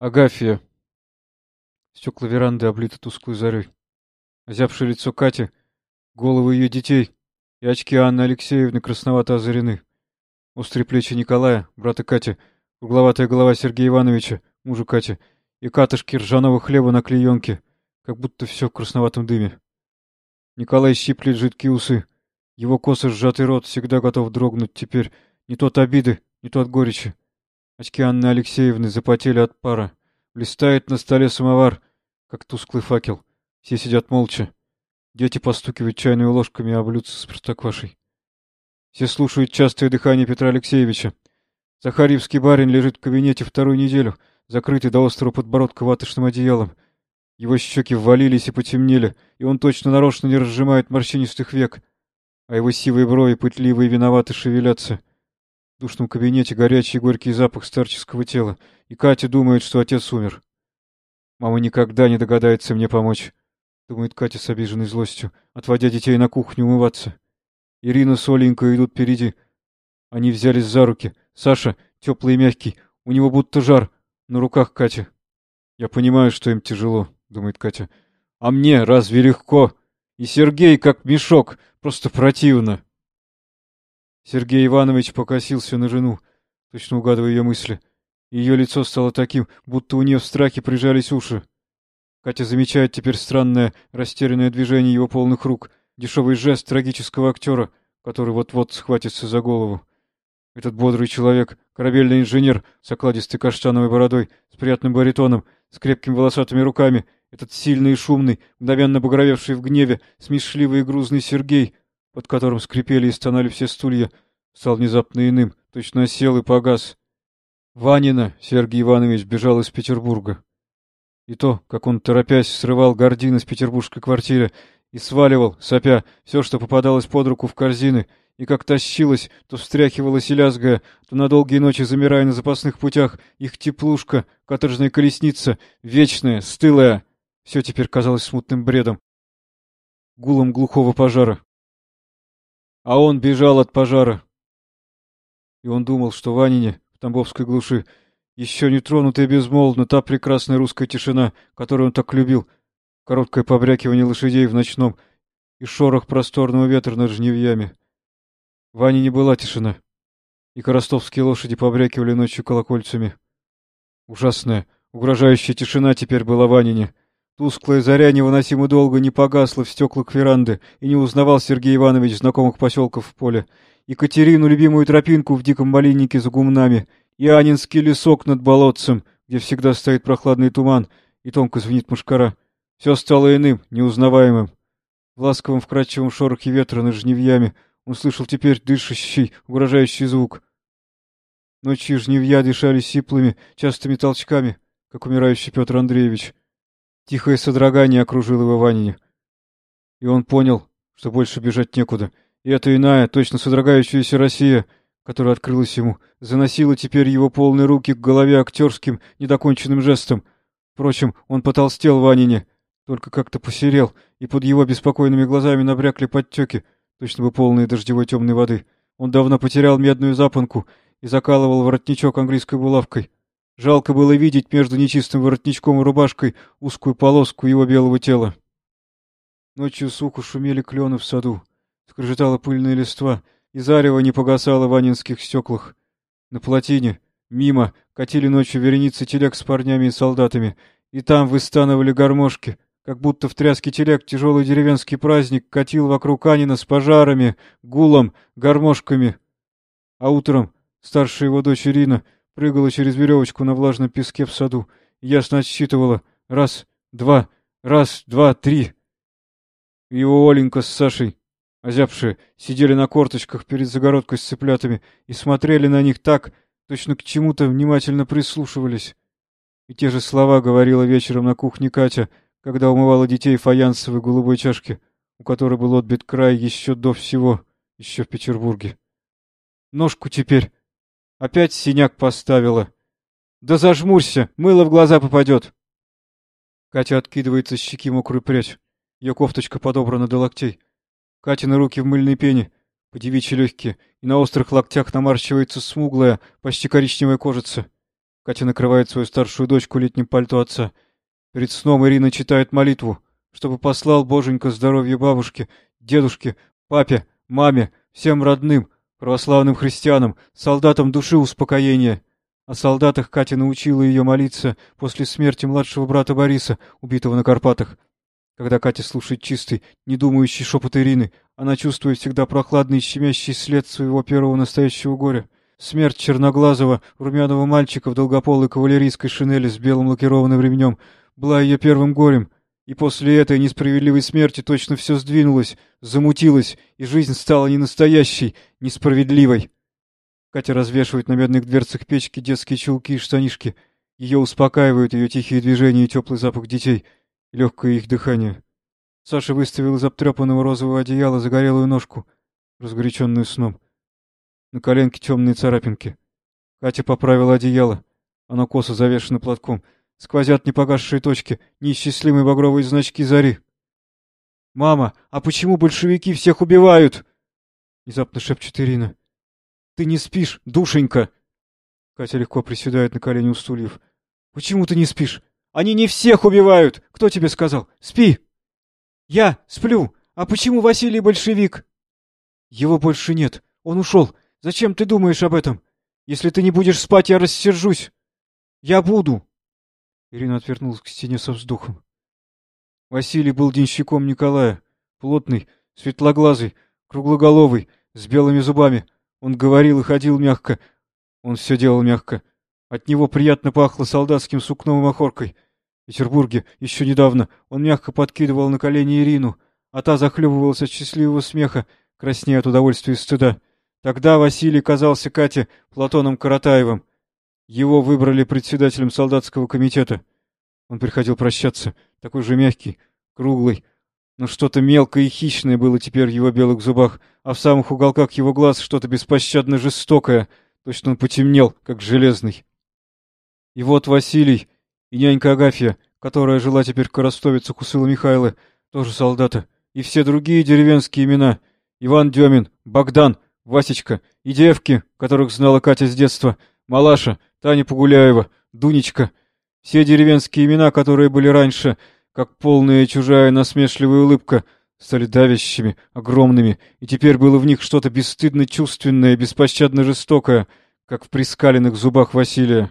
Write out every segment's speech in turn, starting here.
Агафья. Стекла веранды облиты тусклой зарей. Озябшее лицо Кати, головы ее детей и очки Анны Алексеевны красновато озарены. Острые плечи Николая, брата Кати, угловатая голова Сергея Ивановича, мужа Кати, и катышки ржаного хлеба на клеенке, как будто все в красноватом дыме. Николай щиплет жидкие усы. Его косо сжатый рот всегда готов дрогнуть теперь не то от обиды, не то от горечи. Очки Анны Алексеевны запотели от пара. Блистает на столе самовар, как тусклый факел. Все сидят молча. Дети постукивают чайными ложками об блюдце с простоквашей. Все слушают частое дыхание Петра Алексеевича. Захарьевский барин лежит в кабинете вторую неделю, закрытый до острого подбородка ваточным одеялом. Его щеки ввалились и потемнели, и он точно нарочно не разжимает морщинистых век, а его сивые брови пытливые и виноваты шевелятся — в душном кабинете горячий и горький запах старческого тела, и Катя думает, что отец умер. Мама никогда не догадается мне помочь, думает Катя с обиженной злостью, отводя детей на кухню умываться. Ирина с Оленькой идут впереди. Они взялись за руки. Саша, теплый и мягкий, у него будто жар, на руках Катя. Я понимаю, что им тяжело, думает Катя. А мне разве легко? И Сергей как мешок, просто противно. Сергей Иванович покосился на жену, точно угадывая ее мысли. Ее лицо стало таким, будто у нее в страхе прижались уши. Катя замечает теперь странное, растерянное движение его полных рук, дешевый жест трагического актера, который вот-вот схватится за голову. Этот бодрый человек, корабельный инженер с окладистой каштановой бородой, с приятным баритоном, с крепкими волосатыми руками, этот сильный и шумный, мгновенно багровевший в гневе, смешливый и грузный Сергей, под которым скрипели и стонали все стулья, стал внезапно иным, точно сел и погас. Ванина Сергей Иванович бежал из Петербурга. И то, как он, торопясь, срывал гардины с петербургской квартиры и сваливал, сопя, все, что попадалось под руку в корзины, и как тащилось, то встряхивалось и лязгая, то на долгие ночи замирая на запасных путях, их теплушка, каторжная колесница, вечная, стылая, все теперь казалось смутным бредом, гулом глухого пожара. А он бежал от пожара. И он думал, что в Анине, в Тамбовской глуши, еще не тронутая безмолвно та прекрасная русская тишина, которую он так любил, короткое побрякивание лошадей в ночном и шорох просторного ветра над жневьями. В Анине была тишина, и коростовские лошади побрякивали ночью колокольцами. Ужасная, угрожающая тишина теперь была в Анине — Тусклая заря невыносимо долго не погасла в стеклах веранды, и не узнавал Сергей Иванович знакомых поселков в поле. Екатерину, любимую тропинку в диком малиннике за гумнами, и Анинский лесок над болотцем, где всегда стоит прохладный туман, и тонко звенит мушкара. Все стало иным, неузнаваемым. В ласковом вкрадчивом шорохе ветра над жневьями он слышал теперь дышащий, угрожающий звук. Ночью жневья дышали сиплыми, частыми толчками, как умирающий Петр Андреевич. Тихое содрогание окружило его Ванине. И он понял, что больше бежать некуда. И эта иная, точно содрогающаяся Россия, которая открылась ему, заносила теперь его полные руки к голове актерским, недоконченным жестом. Впрочем, он потолстел Ванине, только как-то посерел, и под его беспокойными глазами набрякли подтеки, точно бы полные дождевой темной воды. Он давно потерял медную запонку и закалывал воротничок английской булавкой. Жалко было видеть между нечистым воротничком и рубашкой узкую полоску его белого тела. Ночью сухо шумели клены в саду, скрежетала пыльная листва, и зарево не погасало в анинских стеклах. На плотине, мимо, катили ночью вереницы телег с парнями и солдатами, и там выстанывали гармошки, как будто в тряске телег тяжелый деревенский праздник катил вокруг Анина с пожарами, гулом, гармошками. А утром старшая его дочь Ирина — прыгала через веревочку на влажном песке в саду ясно отсчитывала раз, два, раз, два, три. Его Оленька с Сашей, озябшие, сидели на корточках перед загородкой с цыплятами и смотрели на них так, точно к чему-то внимательно прислушивались. И те же слова говорила вечером на кухне Катя, когда умывала детей фаянсовой голубой чашке, у которой был отбит край еще до всего, еще в Петербурге. Ножку теперь Опять синяк поставила. Да зажмурься, мыло в глаза попадет. Катя откидывается с щеки мокрую прядь. Ее кофточка подобрана до локтей. Катины руки в мыльной пене, подевичьи легкие, и на острых локтях намарщивается смуглая, почти коричневая кожица. Катя накрывает свою старшую дочку летним пальто отца. Перед сном Ирина читает молитву, чтобы послал Боженька здоровье бабушке, дедушке, папе, маме, всем родным, православным христианам, солдатам души успокоения. О солдатах Катя научила ее молиться после смерти младшего брата Бориса, убитого на Карпатах. Когда Катя слушает чистый, не думающий шепот Ирины, она чувствует всегда прохладный и щемящий след своего первого настоящего горя. Смерть черноглазого, румяного мальчика в долгополой кавалерийской шинели с белым лакированным ремнем была ее первым горем, и после этой несправедливой смерти точно все сдвинулось, замутилось, и жизнь стала не настоящей, несправедливой. Катя развешивает на медных дверцах печки детские чулки и штанишки. Ее успокаивают ее тихие движения и теплый запах детей — и легкое их дыхание. Саша выставил из обтрепанного розового одеяла загорелую ножку, разгоряченную сном. На коленке темные царапинки. Катя поправила одеяло. Оно косо завешено платком. Сквозят непогасшие точки, неисчислимые багровые значки зари. «Мама, а почему большевики всех убивают?» Внезапно шепчет Ирина. «Ты не спишь, душенька!» Катя легко приседает на колени у стульев. «Почему ты не спишь? Они не всех убивают! Кто тебе сказал? Спи!» «Я сплю! А почему Василий большевик?» «Его больше нет. Он ушел. Зачем ты думаешь об этом? Если ты не будешь спать, я рассержусь. Я буду!» Ирина отвернулась к стене со вздохом. Василий был денщиком Николая. Плотный, светлоглазый, круглоголовый, с белыми зубами. Он говорил и ходил мягко. Он все делал мягко. От него приятно пахло солдатским сукном и махоркой. В Петербурге еще недавно он мягко подкидывал на колени Ирину, а та захлебывалась от счастливого смеха, краснея от удовольствия и стыда. Тогда Василий казался Кате Платоном Каратаевым. Его выбрали председателем солдатского комитета. Он приходил прощаться, такой же мягкий, круглый, но что-то мелкое и хищное было теперь в его белых зубах, а в самых уголках его глаз что-то беспощадно жестокое, точно он потемнел, как железный. И вот Василий и нянька Агафья, которая жила теперь в Коростовице Кусыла Михайлы, тоже солдата, и все другие деревенские имена — Иван Демин, Богдан, Васечка и девки, которых знала Катя с детства, Малаша, Таня Погуляева, Дунечка. Все деревенские имена, которые были раньше, как полная чужая насмешливая улыбка, стали давящими, огромными, и теперь было в них что-то бесстыдно чувственное, беспощадно жестокое, как в прискаленных зубах Василия.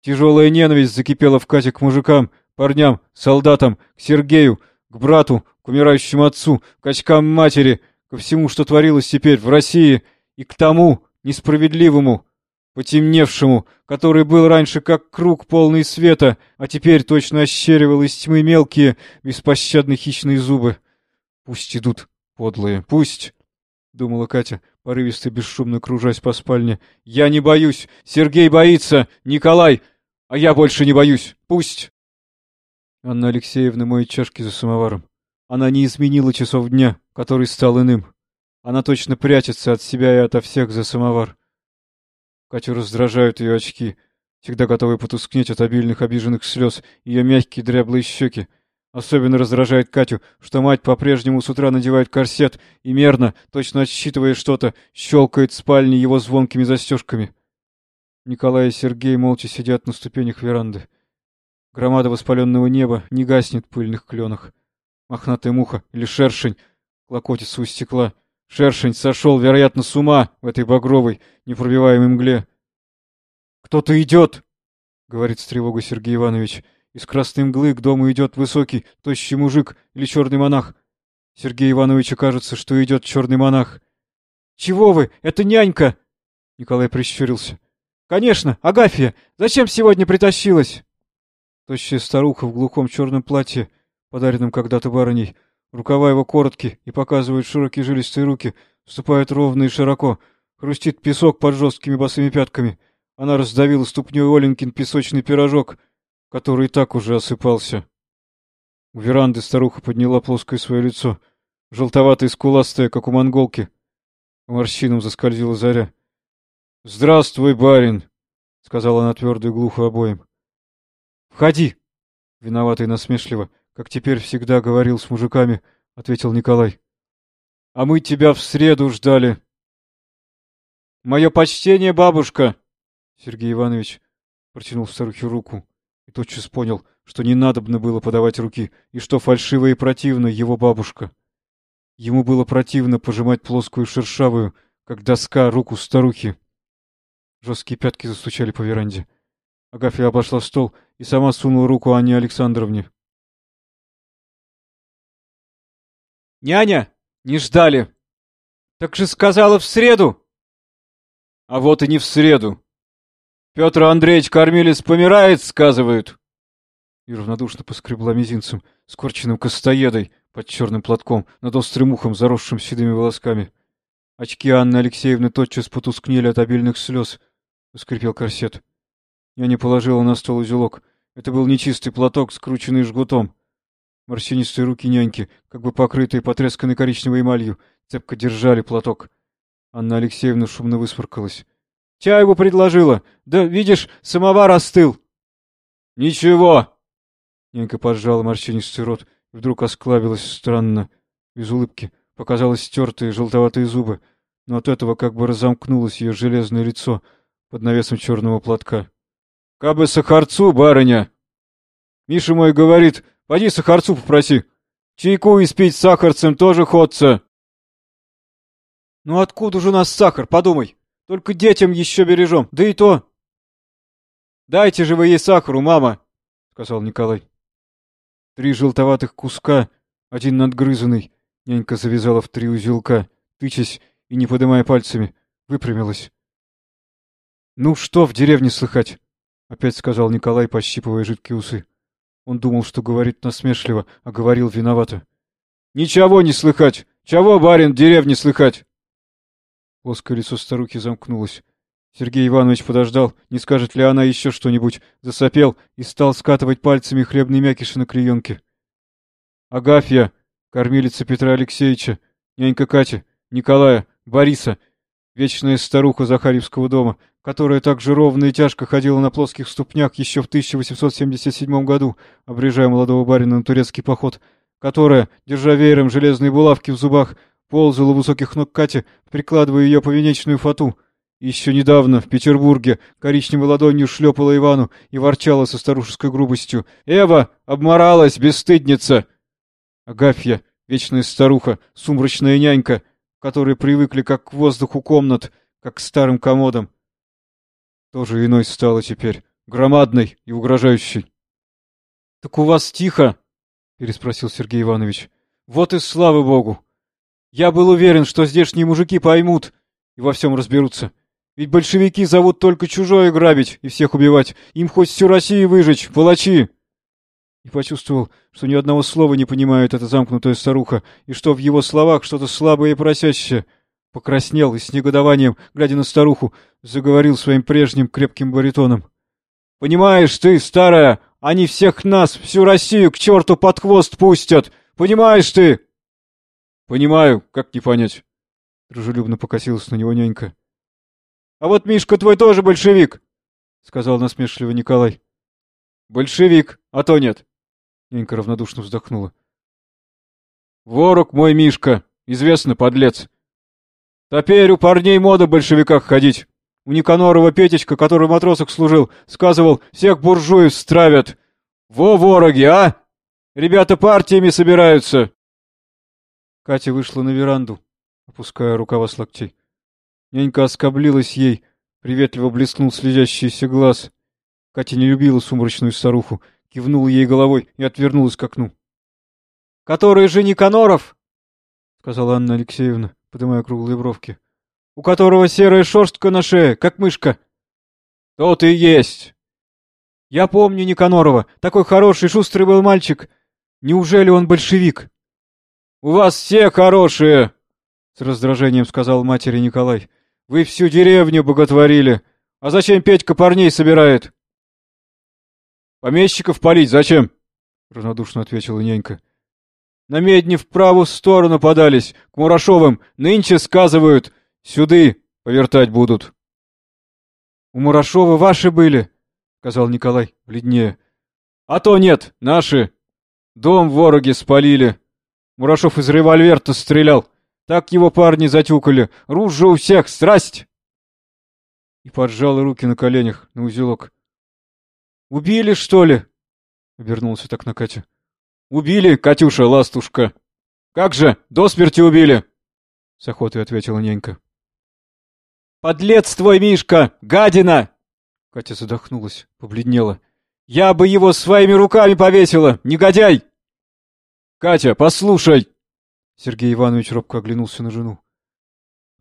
Тяжелая ненависть закипела в Кате к мужикам, парням, солдатам, к Сергею, к брату, к умирающему отцу, к очкам матери, ко всему, что творилось теперь в России, и к тому несправедливому, потемневшему, который был раньше как круг полный света, а теперь точно ощеривал из тьмы мелкие, беспощадные хищные зубы. Пусть идут, подлые, пусть, — думала Катя, порывисто бесшумно кружась по спальне. «Я не боюсь! Сергей боится! Николай! А я больше не боюсь. Пусть. Анна Алексеевна моет чашки за самоваром. Она не изменила часов дня, который стал иным. Она точно прячется от себя и ото всех за самовар. Катю раздражают ее очки, всегда готовые потускнеть от обильных обиженных слез, ее мягкие дряблые щеки. Особенно раздражает Катю, что мать по-прежнему с утра надевает корсет и мерно, точно отсчитывая что-то, щелкает в спальне его звонкими застежками. Николай и Сергей молча сидят на ступенях веранды. Громада воспаленного неба не гаснет в пыльных кленах. Мохнатая муха или шершень клокотится у стекла. Шершень сошел, вероятно, с ума в этой багровой, непробиваемой мгле. «Кто-то идет!» — говорит с тревогой Сергей Иванович. Из красной мглы к дому идет высокий, тощий мужик или черный монах. Сергею Ивановичу кажется, что идет черный монах. «Чего вы? Это нянька!» Николай прищурился. «Конечно, Агафья! Зачем сегодня притащилась?» Тощая старуха в глухом черном платье, подаренном когда-то барыней. Рукава его короткие и показывают широкие жилистые руки, вступает ровно и широко. Хрустит песок под жесткими босыми пятками. Она раздавила ступней Оленькин песочный пирожок, который и так уже осыпался. У веранды старуха подняла плоское свое лицо, желтоватое и скуластое, как у монголки. По морщинам заскользила заря. — Здравствуй, барин! — сказала она твердо и глухо обоим. — Входи! — виноватый и насмешливо, как теперь всегда говорил с мужиками, — ответил Николай. — А мы тебя в среду ждали. — Мое почтение, бабушка! Сергей Иванович протянул старухе руку и тотчас понял, что не надобно было подавать руки, и что фальшивая и противная его бабушка. Ему было противно пожимать плоскую шершавую, как доска, руку старухи. Жесткие пятки застучали по веранде. Агафья обошла стол и сама сунула руку Анне Александровне. «Няня! Не ждали! Так же сказала в среду!» «А вот и не в среду! Петр Андреевич кормилец помирает, сказывают!» И равнодушно поскребла мизинцем, скорченным костоедой, под черным платком, над острым ухом, заросшим седыми волосками. Очки Анны Алексеевны тотчас потускнели от обильных слез. Скрипел корсет. Я не положила на стол узелок. Это был нечистый платок, скрученный жгутом. Морщинистые руки няньки, как бы покрытые потресканной коричневой эмалью, цепко держали платок. Анна Алексеевна шумно высморкалась. — Чайку предложила. Да, видишь, самовар остыл. — Ничего. Нянька поджала морщинистый рот и вдруг осклабилась странно, без улыбки. Показалось стертые желтоватые зубы, но от этого как бы разомкнулось ее железное лицо под навесом черного платка. — Кабы сахарцу, барыня! Миша мой говорит, поди сахарцу попроси. Чайку испить с сахарцем тоже ходца. — Ну откуда же у нас сахар, подумай? Только детям еще бережем, да и то. — Дайте же вы ей сахару, мама, — сказал Николай. Три желтоватых куска, один надгрызанный, Нянька завязала в три узелка, тычась и не поднимая пальцами, выпрямилась. — Ну что в деревне слыхать? — опять сказал Николай, пощипывая жидкие усы. Он думал, что говорит насмешливо, а говорил виновато. — Ничего не слыхать! Чего, барин, в деревне слыхать? Плоское лицо старухи замкнулось. Сергей Иванович подождал, не скажет ли она еще что-нибудь, засопел и стал скатывать пальцами хлебные мякиши на клеенке. — Агафья! кормилица Петра Алексеевича, нянька Катя, Николая, Бориса, вечная старуха Захарьевского дома, которая так же ровно и тяжко ходила на плоских ступнях еще в 1877 году, обрежая молодого барина на турецкий поход, которая, держа веером железные булавки в зубах, ползала у высоких ног Кати, прикладывая ее повенечную фату. Еще недавно в Петербурге коричневой ладонью шлепала Ивану и ворчала со старушеской грубостью. «Эва, обморалась, бесстыдница!» Агафья, вечная старуха, сумрачная нянька, которые привыкли как к воздуху комнат, как к старым комодам. Тоже иной стала теперь, громадной и угрожающей. — Так у вас тихо? — переспросил Сергей Иванович. — Вот и слава богу! Я был уверен, что здешние мужики поймут и во всем разберутся. Ведь большевики зовут только чужое грабить и всех убивать. Им хоть всю Россию выжечь, палачи! и почувствовал, что ни одного слова не понимает эта замкнутая старуха, и что в его словах что-то слабое и просящее. Покраснел и с негодованием, глядя на старуху, заговорил своим прежним крепким баритоном. — Понимаешь ты, старая, они всех нас, всю Россию к черту под хвост пустят! Понимаешь ты? — Понимаю, как не понять? — дружелюбно покосилась на него нянька. — А вот Мишка твой тоже большевик! — сказал насмешливо Николай. — Большевик, а то нет. Ненька равнодушно вздохнула. «Ворог мой Мишка, известно, подлец. Теперь у парней мода в большевиках ходить. У Никанорова Петечка, который в матросах служил, сказывал, всех буржуев стравят. Во вороги, а! Ребята партиями собираются!» Катя вышла на веранду, опуская рукава с локтей. Нянька оскоблилась ей, приветливо блеснул слезящийся глаз. Катя не любила сумрачную старуху, кивнула ей головой и отвернулась к окну. — Который же Никаноров? — сказала Анна Алексеевна, поднимая круглые бровки. — У которого серая шерстка на шее, как мышка. — Тот и есть. — Я помню Никанорова. Такой хороший, шустрый был мальчик. Неужели он большевик? — У вас все хорошие! — с раздражением сказал матери Николай. — Вы всю деревню боготворили. А зачем Петька парней собирает? — Помещиков палить зачем? — равнодушно ответила нянька. — На медне в правую сторону подались, к Мурашовым. Нынче, сказывают, сюды повертать будут. — У Мурашова ваши были, — сказал Николай, бледнее. — А то нет, наши. Дом вороги спалили. Мурашов из револьвера стрелял. Так его парни затюкали. Ружье у всех, страсть! И поджал руки на коленях, на узелок. Убили, что ли? Обернулся так на Катю. Убили, Катюша, ластушка. Как же, до смерти убили? С охотой ответила нянька. Подлец твой, Мишка! Гадина! Катя задохнулась, побледнела. Я бы его своими руками повесила, негодяй! Катя, послушай! Сергей Иванович робко оглянулся на жену.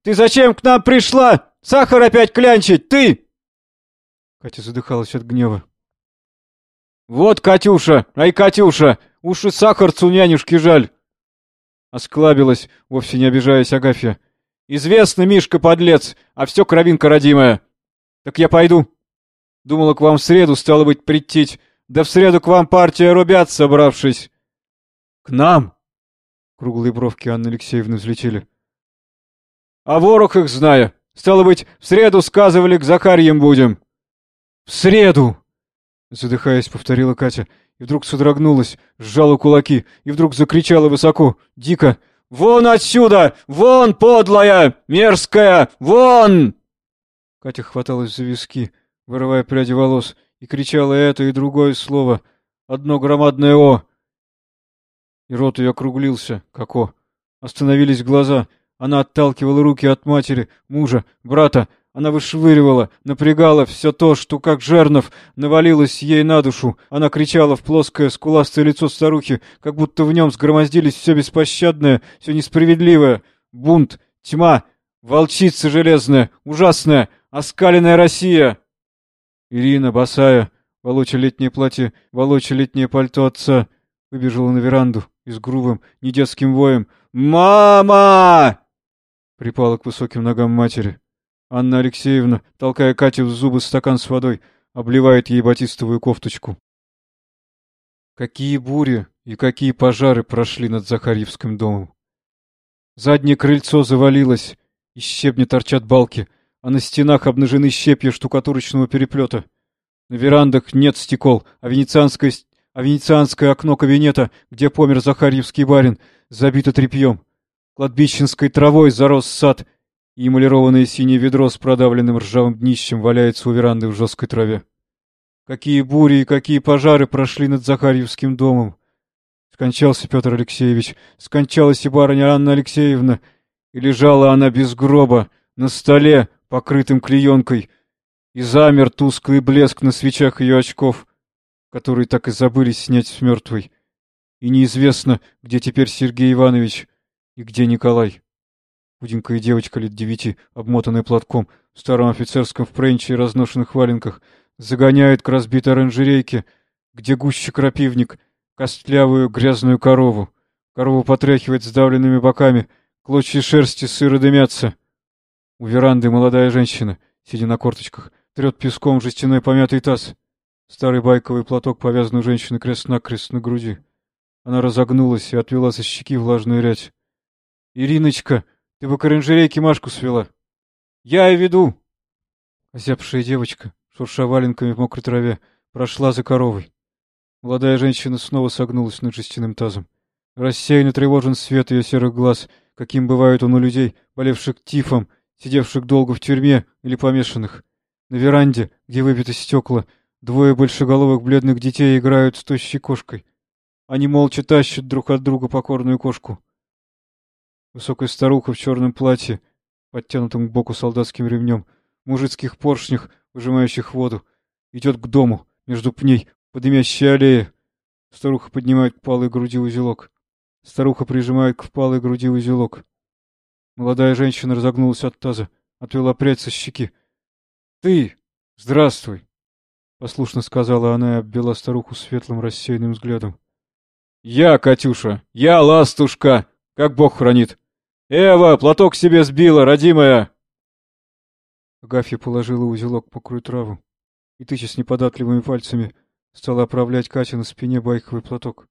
Ты зачем к нам пришла? Сахар опять клянчить, ты! Катя задыхалась от гнева. Вот, Катюша, ай, Катюша, уж и сахарцу нянюшки жаль. Осклабилась, вовсе не обижаясь Агафья. Известно, Мишка подлец, а все кровинка родимая. Так я пойду. Думала к вам в среду, стало быть, прийти. Да в среду к вам партия рубят, собравшись. К нам? Круглые бровки Анны Алексеевны взлетели. А ворох их зная. Стало быть, в среду сказывали, к Захарьям будем. В среду! Задыхаясь, повторила Катя, и вдруг содрогнулась, сжала кулаки, и вдруг закричала высоко, дико. «Вон отсюда! Вон, подлая! Мерзкая! Вон!» Катя хваталась за виски, вырывая пряди волос, и кричала это и другое слово. Одно громадное «О!» И рот ее округлился, как «О!». Остановились глаза. Она отталкивала руки от матери, мужа, брата, она вышвыривала, напрягала все то, что, как жернов, навалилось ей на душу. Она кричала в плоское, скуластое лицо старухи, как будто в нем сгромоздились все беспощадное, все несправедливое. Бунт, тьма, волчица железная, ужасная, оскаленная Россия. Ирина, босая, волоча летнее платье, волоча летнее пальто отца, выбежала на веранду и с грубым, недетским воем «Мама!» припала к высоким ногам матери. Анна Алексеевна, толкая Кате в зубы стакан с водой, обливает ей батистовую кофточку. Какие бури и какие пожары прошли над Захарьевским домом. Заднее крыльцо завалилось, из щебня торчат балки, а на стенах обнажены щепья штукатурочного переплета. На верандах нет стекол, а венецианское, а венецианское окно кабинета, где помер Захарьевский барин, забито тряпьем. Кладбищенской травой зарос сад — и эмалированное синее ведро с продавленным ржавым днищем валяется у веранды в жесткой траве. Какие бури и какие пожары прошли над Захарьевским домом! Скончался Петр Алексеевич, скончалась и барыня Анна Алексеевна, и лежала она без гроба, на столе, покрытым клеенкой, и замер тусклый блеск на свечах ее очков, которые так и забылись снять с мертвой. И неизвестно, где теперь Сергей Иванович и где Николай. Худенькая девочка лет девяти, обмотанная платком, в старом офицерском френче и разношенных валенках, загоняет к разбитой оранжерейке, где гуще крапивник, костлявую грязную корову. Корову потряхивает сдавленными боками, клочья шерсти сыро дымятся. У веранды молодая женщина, сидя на корточках, трет песком жестяной помятый таз. Старый байковый платок повязан у женщины крест-накрест на груди. Она разогнулась и отвела со щеки влажную рядь. «Ириночка!» Ты бы к оранжерейке Машку свела. Я и веду. Озябшая девочка, шурша валенками в мокрой траве, прошла за коровой. Молодая женщина снова согнулась над жестяным тазом. Рассеянно тревожен свет ее серых глаз, каким бывает он у людей, болевших тифом, сидевших долго в тюрьме или помешанных. На веранде, где выбиты стекла, двое большеголовых бледных детей играют с тощей кошкой. Они молча тащат друг от друга покорную кошку. Высокая старуха в черном платье, подтянутом к боку солдатским ремнем, мужицких поршнях, выжимающих воду, идет к дому, между пней, по дымящей аллее. Старуха поднимает к палой груди узелок. Старуха прижимает к впалой груди узелок. Молодая женщина разогнулась от таза, отвела прядь со щеки. — Ты! Здравствуй! — послушно сказала она и обвела старуху светлым рассеянным взглядом. — Я, Катюша! Я, ластушка! Как Бог хранит! «Эва, платок себе сбила, родимая!» Агафья положила узелок по краю траву и, тыча с неподатливыми пальцами, стала оправлять Кате на спине байковый платок.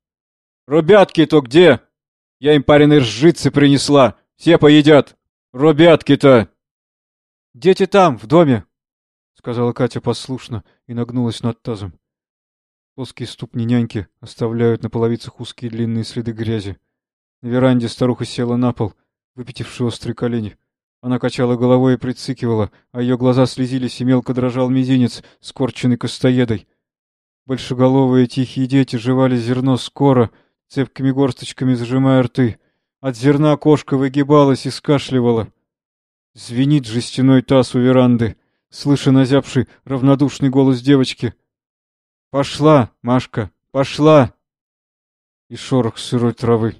«Рубятки-то где? Я им пареной ржицы принесла, все поедят! Рубятки-то!» «Дети там, в доме!» — сказала Катя послушно и нагнулась над тазом. Плоские ступни няньки оставляют на половицах узкие длинные следы грязи. На веранде старуха села на пол — выпятившие острые колени. Она качала головой и прицикивала, а ее глаза слезились и мелко дрожал мизинец, скорченный костоедой. Большеголовые тихие дети жевали зерно скоро, цепкими горсточками зажимая рты. От зерна кошка выгибалась и скашливала. Звенит жестяной таз у веранды, слыша назябший равнодушный голос девочки. «Пошла, Машка, пошла!» И шорох сырой травы.